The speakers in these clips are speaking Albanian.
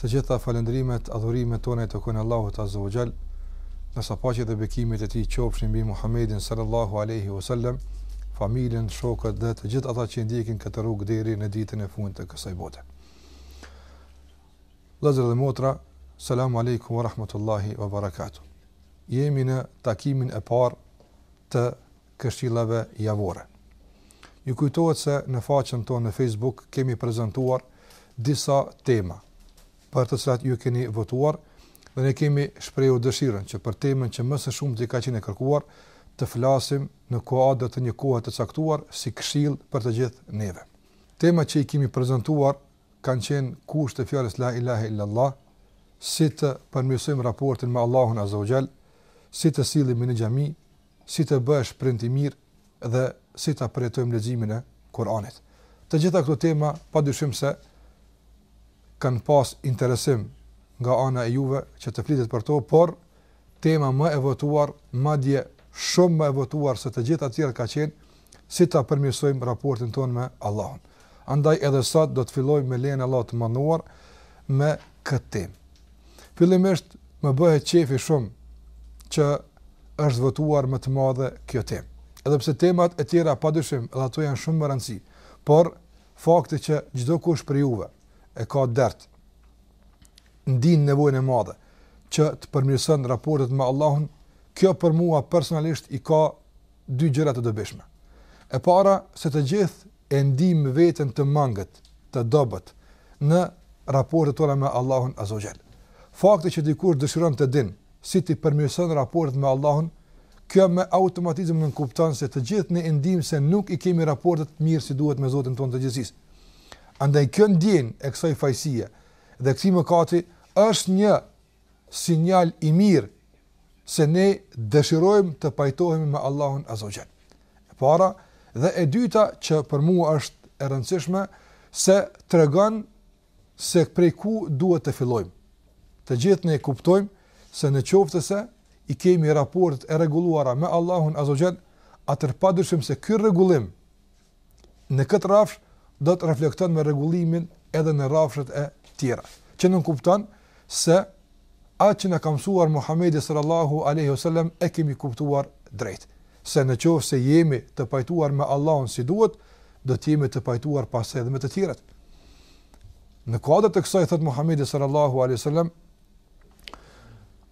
Të gjitha falëndrimet, adhurimet tona i takojnë Allahut Azza wa Jall. ndërsa paqja dhe bekimi i tij qofshin mbi Muhammedin sallallahu alaihi wasallam, familjen, shokët dhe të gjithë ata që ndjekin këtë rrugë deri në ditën e fundit të kësaj bote. Vëllezër dhe motra, selam aleikum wa rahmetullahi wa barakatuh. Jemi në takimin e parë të këshillave javore. Ju kujtohet se në faqen tonë në Facebook kemi prezantuar disa tema për të cilat ju keni votuar dhe ne kemi shprehur dëshirën që për temën që më së shumti ka qenë e kërkuar të flasim në kuadër të një kohe të caktuar si këshillë për të gjithë neve. Temat që i kemi prezantuar kanë qenë kushtet e fjalës la ilahe illallah, si të përmirësojmë raportin me Allahun azza wa jall, si të sillemi në xhami, si të bëhesh prind i mirë dhe si ta përjetojmë leximin e Kur'anit. Të gjitha këto tema padyshim se kanë pas interesim nga ana e juve që të flitet për to, por tema më e votuar, madje shumë më e votuar se të gjitha të tjera ka qenë si ta përmirësojmë raportin tonë me Allahun. Andaj edhe sot do të fillojmë me lejen e Allahut të madhëruar me këtë temë. Fillimisht më bëhet qefi shumë që është votuar me të madhe kjo temë. Edhe pse temat e tjera padyshim edhe ato janë shumë me rëndësi, por fakti që çdokush prej juve e ka dert, ndin nevojën e madhe që t'i përmirëson raportet me Allahun, kjo për mua personalisht i ka dy gjëra të dobishme. E para, se të gjithë e ndiejmë veten të mangët, të dobët në raportet tona me Allahun Azza wa Jall. Fakti që dikush dëshiron të dinë si t'i përmirëson raportet me Allahun, kjo me automatizëm nënkupton se të gjithë ne e ndiejmë se nuk i kemi raportet mirë si duhet me Zotin tonë të gjithësisë. Andaj kjo ndjenjë e kësaj fajësie dhe këtij mëkati është një sinjal i mirë se ne dëshirojmë të pajtohemi me Allahun Azza wa Jall. E para dhe e dyta që për mua është e rëndësishme se tregon se prej ku duhet të fillojmë. Të gjithë ne e kuptojmë se në qoftë se i kemi raportet e rregulluara me Allahun Azza wa Jall, atëherë padyshim se ky rregullim në këtë rrafsh do të reflekton me rregullimin edhe në rrafshet e tjera, që nënkupton se atë që na ka mësuar Muhamedi sallallahu alaihi wasallam e kemi kuptuar drejt, se në qoftë se jemi të pajtuar me Allahun si duhet, do të jemi të pajtuar pastaj edhe me të tjerët. Në kuadër të kësaj thotë Muhamedi sallallahu alaihi wasallam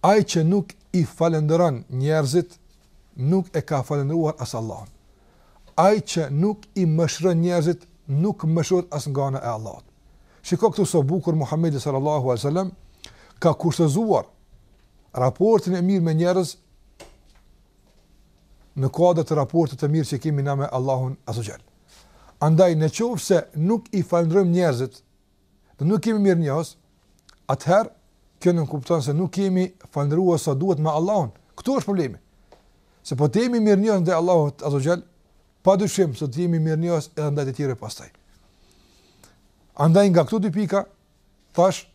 Ai që nuk i falënderon njerëzit, nuk e ka falënderuar as Allahun. Ai që nuk i mëshiron njerëzit nuk mëshirohet as nga ana e Allahut. Shiko këtu sa bukur Muhamedi sallallahu alejhi we sel-lem ka kushtëzuar raportin e mirë me njerëz në kuadër të raportit të mirë që kemi na me Allahun azze we xhel. Andaj në qoftë se nuk i falënderojmë njerëzit dhe nuk jemi mirënjohës, atëherë kjo nënkupton se nuk jemi falënderuar sa duhet me Allahun. Këtu është problemi. Se po të jemi mirënjohës ndaj Allahut azze we xhel, padyshim se të jemi mirënjohës edhe ndaj të tjerëve pastaj. Andaj nga këto dy pika thashë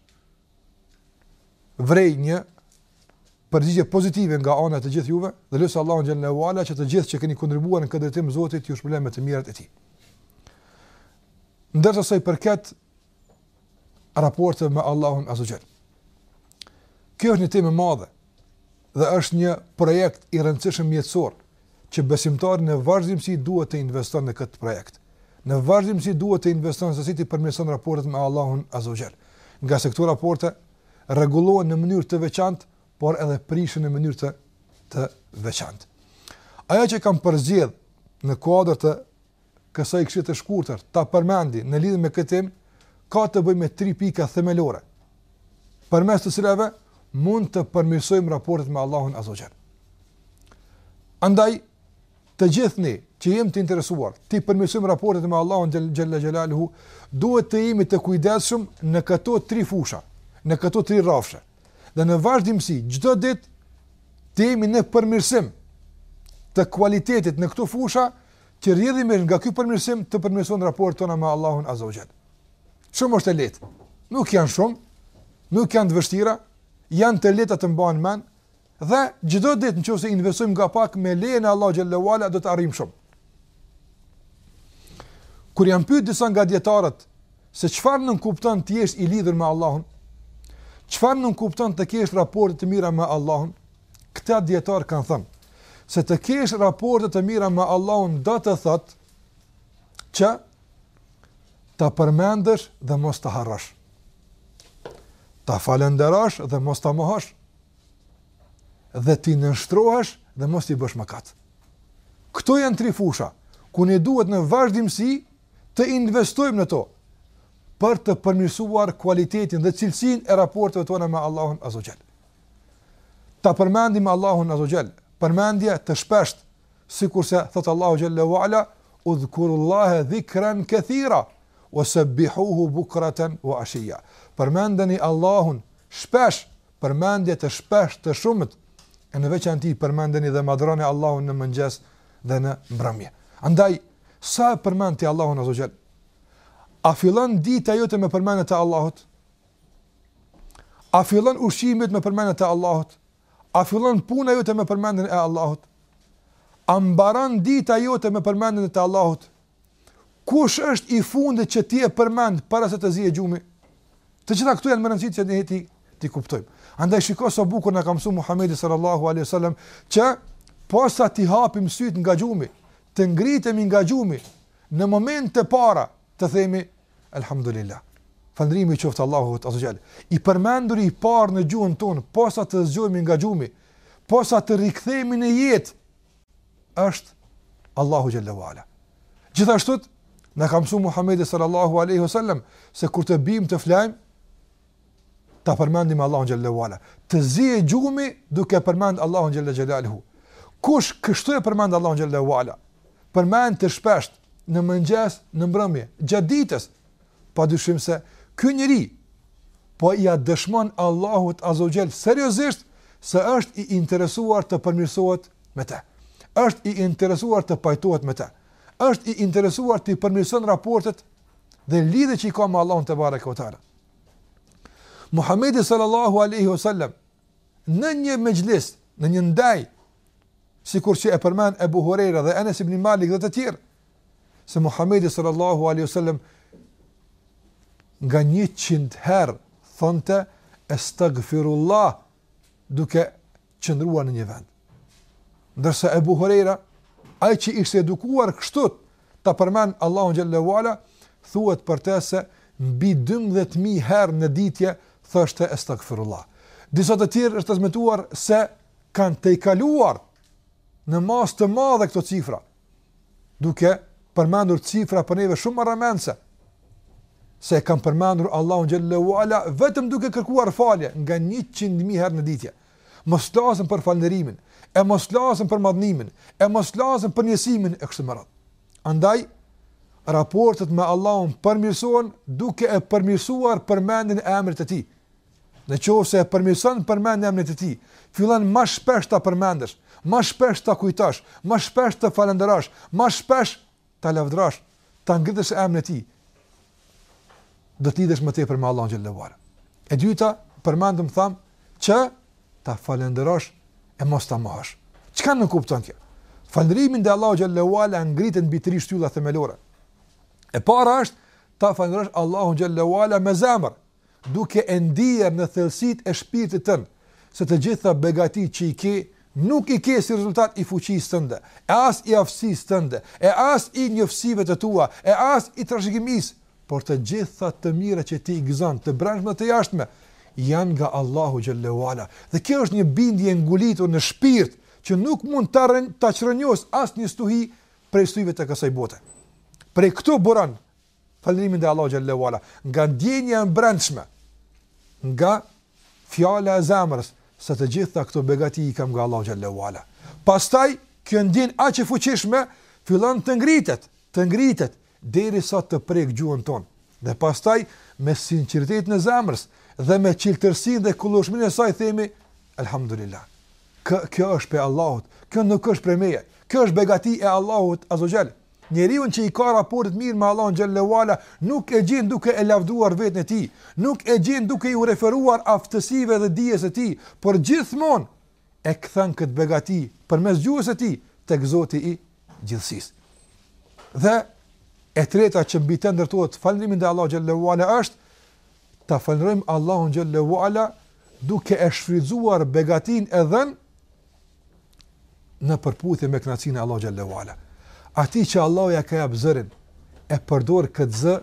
pres një përgjigje pozitive nga ana e të gjithë juve dhe lus Allahun xhel-le we ala që të gjithë që keni kontribuar në këtë drejtim Zoti t'ju shpërblejë me të mirat e tij. Ndërsa sa i përket raporteve me Allahun azze we xhel. Kjo është një temë e madhe dhe është një projekt i rëndësishëm jetësor që besimtari në vazhdimësi duhet të investon në këtë projekt. Në vazhdimësi duhet të investon se si t'i përmirëson raportet me Allahun azze we xhel. Ngase këto raporte rregullohen në mënyrë të veçantë, por edhe prishen në mënyrë të veçantë. Ajo që kam përzgjedh në kuadër të kësaj këshille të shkurtër, ta përmendi në lidhje me këtë temë ka të bëjë me tri pika themelore. Përmes të cilave mund të përmirësojmë raportet me Allahun azze we xhel. Andaj Të gjithë ne që jemi të interesuar t'i përmirësojmë raportet me Allahun xhel-le xhelaluhu, duhet të jemi të kujdesshëm në këto tri fusha, në këto tri rrafshe. Dhe në vazhdimësi çdo ditë të jemi në përmirësim të kualitetit në këto fusha që rrjedhimisht nga ky përmirësim të përmirësohen raportet tona me Allahun azze we xhel. Shumë është e lehtë. Nuk janë shumë, nuk janë të vështira, janë të lehta të mbahen mend, Dhe çdo ditë nëse investojmë nga pak me lejen e Allahut xhel-le we ala do të arrijmë shumë. Kur janë pyet disa nga dietarët se çfarë nënkupton të jesh i lidhur me Allahun, çfarë nënkupton të kesh raporte të mira me Allahun, këta dietarë kanë thënë se të kesh raporte të mira me Allahun do të thotë që ta përmendësh dhe mos ta harrosh. Ta falënderosh dhe mos ta mohosh. dhe t'i nënshtrohesh dhe mos t'i bësh mëkat. Këto janë tri fusha ku ne duhet në vazhdimësi të investojmë në to për të përmirësuar kualitetin dhe cilësinë e raporteve tona me Allahun azze we xhel. Ta përmendim Allahun azze we xhel, përmendje të shpeshtë, sikurse thotë Allahu xhel-le we ala, "Udhkurullaha dhikran kethira wa sabbihuhu bukratan wa ashiya." Përmendeni Allahun shpesh përmendje të shpeshtë të shumët, e në veçanti përmendeni dhe madhroni Allahun në mëngjes dhe në mbrëmje. Andaj, sa e përmend ti Allahun Azza Jall? A fillon dita jote me përmendjen e Allahut? A fillon ushqimi me përmendje të Allahut? A fillon puna jote me përmendjen e Allahut? A mbaron dita jote me përmendjen e Allahut? Kush është i fundit që ti e përmend para se të zi e gjumi? Të gjitha këto janë me rëndësi shumë që ne t'i kuptojmë. Andaj shikoj sa bukur na ka mësuar Muhamedi sallallahu alaihi wasallam që posa t'i hapim syt nga gjumi, të ngritemi nga gjumi në moment të parë, të themi alhamdulillah. Falëndrimi i qoftë Allahut Azza Jall. I përmenduri i parë në gjuhën tonë posa të zgjohemi nga gjumi, posa të rikthehemi në jetë, është Allahu xhallahu ala. Gjithashtu na ka mësuar Muhamedi sallallahu alaihi wasallam se kur të bim të flejmë ta përmendim Allahun xhallahu ala. Të zi e gjumi duke përmend Allahun xhelle xhelaluhu. Kush kështu e përmend Allahun xhallahu ala? Përmend të shpesht në mëngjes, në mbrëmje, gjatë ditës. Padyshim se ky njeri po ia dëshmon Allahut Azza wa Jell seriozisht se është i interesuar të përmirësohet me të. Është i interesuar të pajtohet me të. Është i interesuar t'i përmirëson raportet dhe lidhjet që i ka me Allahun tebareke ve teala. Muhamedi sallallahu alaihi wasallam në një mexhlis, në një ndejë, sikur që e përmend Ebu Huraira dhe Enes ibn Malik dhe të tjerë, se Muhamedi sallallahu alaihi wasallam nga 100 herë thonte astaghfirullah duke qëndruar në një vend. Ndërsa Ebu Huraira, ai që ishte edukuar kështu ta përmend Allahun xhallahu ala, thuhet për të se mbi 12000 herë në ditje thoshte astaghfirullah. Disa të tjerë është transmetuar se kanë tejkaluar në masë të madhe këto cifra, duke përmendur cifra për neve shumë rëmendëse, se e kanë përmendur Allahu xhallahu ala vetëm duke kërkuar falje nga 100.000 herë në ditje. Mos flasim për falënderimin, e mos flasim për madhnimin, e mos flasim për njësimin e kështu me radhë. Andaj raportet me Allahun përmirësohen duke e përmirësuar përmendjen e emrit të tij. Në qoftë se e përmirëson përmendjen e emrit të Tij, fillon ma shpesh ta përmendësh, më shpesh ta kujtosh, më shpesh ta falënderosh, më shpesh ta lavdërosh, ta ngritësh emrin e Tij, do të lidhesh më tepër me Allahun xhallahu ala. E dyta, përmendëm tham që ta falënderosh e mos ta mohosh. Çka nënkupton kjo? Falënderimi ndaj Allahut xhallahu ala ngritet mbi tri shtylla themelore. E para është ta falënderosh Allahun xhallahu ala me zemër. Duke e ndier në thellësitë e shpirtit tënd se të gjitha begatitë që i ke, nuk i ke si rezultat i fuqisë tënde, e as i aftësisë tënde, e as i njoftësive të tua, e as i trashëgimisë, por të gjitha të mirat që ti i gëzon, të brendshme dhe të jashtme, janë nga Allahu xhelle ue ala. Dhe kjo është një bindje e ngulitur në shpirt që nuk mund ta ta çrrënjosë asnjë stuhi prej stuhive të kësaj bote. Prej këtu buron Falënderimi ndaj Allahut xhelle ue ala, nga ndjenja e brendshme, nga fjala e zemrës, se të gjitha këto begati i kam nga Allahu xhelle ue ala. Pastaj kjo ndjenjë kaq e fuqishme fillon të ngritet, të ngritet derisa të prek gjuhën tonë. Dhe pastaj me sinqeritetin e zemrës dhe me çiltërsinë dhe kullueshmërinë e saj themi elhamdulillah. Kë, kjo është prej Allahut, kjo nuk është prej meje, kjo është begati e Allahut azze ue xhel. Njeriun që i ka raportet mirë me Allahun xhelle ue ala, nuk e gjen duke e lavduar veten e tij, nuk e gjen duke iu referuar aftësive dhe dijes së tij, por gjithmonë e kthen këtë begati përmes gjuhës së tij tek Zoti i Gjithësisë. Dhe e treta që mbi të ndërtohet falënderimi ndaj Allahut xhelle ue ala është ta falënderojmë Allahun xhelle ue ala duke e shfrytzuar begatinë e dhënë në përputhje me kënaqësinë e Allahut xhelle ue ala. Atij që Allahu ia ka jap zërin e përdor këtë zë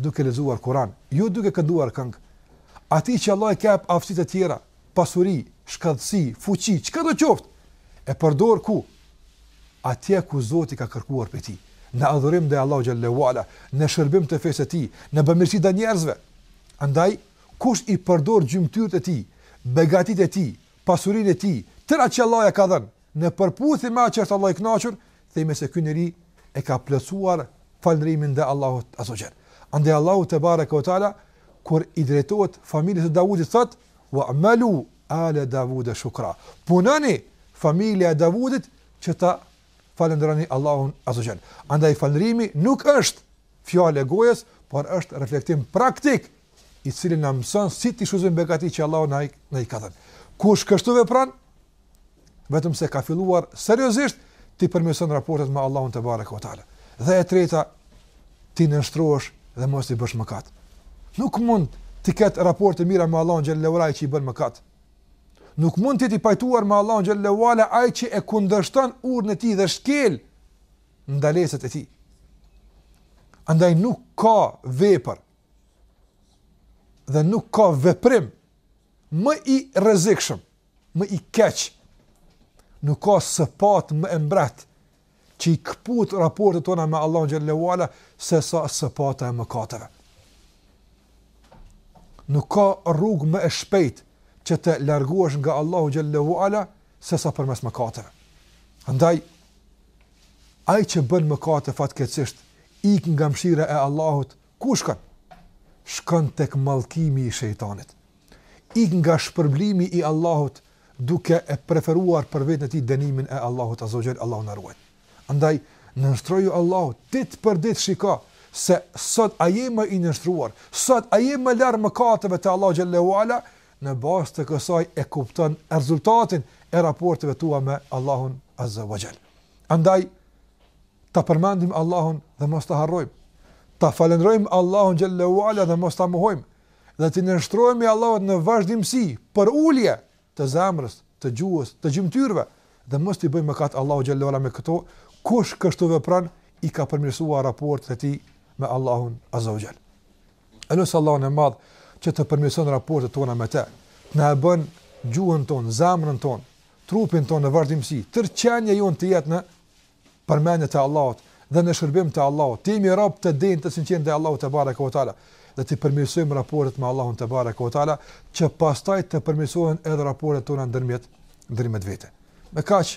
duke lexuar Kur'an, jo duke kënduar këngë. Atij që Allahu i ka jap aftësi të tjera, pasuri, shkathtësi, fuqi, çkado qoftë, e përdor ku atje ku Zoti ka kërkuar prej tij, në adhurim ndaj Allahut xhelle ue ala, në shërbim të fesë së tij, në bëmirësi ndaj njerëzve. Andaj, kush i përdor gjymtyrët e tij, begatitë e tij, pasurinë e tij, tërë atë që Allahu ia ka dhënë, në përputhje me atë që është Allahu i kënaqur, themi se ky njeri e ka plotësuar falënderimin ndaj Allahut azze ue xhel. Andaj Allahu tebareke ve teala kur i drejtohet familjes së Davudit thotë: "Wa amalu ala Davuda shukra." Punoni familja e Davudit që ta falënderoni Allahun azze ue xhel. Andaj falënderimi nuk është fjalë e gojës, por është reflektim praktik, i cili na mëson si t'i shfrytëzojmë begatitë që Allahu na i na i ka dhënë. Kush kështu vepron, vetëm se ka filluar seriozisht t'i përmirëson raportet me Allahun tebareke ue teala. Dhe e treta, t'i nënshtrohesh dhe mos i bësh mëkat. Nuk mund t'i ketë raportet e mira me Allahun xhelle ue ala ai që i bën mëkat. Nuk mund të jetë i pajtuar me Allahun xhelle ue ala ai që e kundërshton urdhrin e tij dhe shkel ndalesat e tij. Andaj nuk ka vepër dhe nuk ka veprim më i rrezikshëm, më i keq. Nuk ka sëpatë më e mprehtë që i këput raportet tona me Allahun xhel-le ve ala sesa sëpata e mëkateve. Nuk ka rrugë më e shpejtë që të largohesh nga Allahu xhel-le ve ala sesa përmes mëkateve. Andaj, Ai që bën mëkate fatkeqësisht ikë nga mëshira e Allahut, ku shkon? Shkon tek mallkimi i shejtanit. Ikë nga shpërblimi i Allahut duke e preferuar për veten e tij dënimin e Allahut azze ve xhel, Allahu na ruajtë. Andaj nënshtroju Allahut, ditë për ditë shiko se sot a je më i nënshtruar, sot a je më larg mëkateve të Allahut xhel-le ve ala, Në bazë të kësaj e kupton rezultatin e raporteve tua me Allahun azze ve xhel. Andaj, ta përmendim Allahun dhe mos ta harrojmë. Ta falendrojmë Allahun xhel-le ve ala dhe mos ta mohojmë. Dhe t'i nënshtrohemi Allahut në vazhdimësi, përulje të zemrës, të gjuhës, të gjymtyrëve. Dhe mos t'i bëjmë mëkat Allahut xhel-le ve ala me këto, kush kështu vepron i ka përmirësuar raportet e tij me Allahun azze ve xhel. E lus Allahun e Madh që t'i përmirëson raportet tona me të, të na e bën gjuhën tonë, zemrën tonë, trupin tonë në vazhdimësi, tërë qenia jonë të jetë në përmendje të Allahut dhe në shërbim të Allahut. Të jemi robër të denjë të sinqertë ndaj Allahut tebareke ve teala dhe të përmirësojmë raportet me Allahun tebareke ve teala, që pastaj të përmirësohen edhe raportet tona ndërmjet ndërmjet vete. Me kaq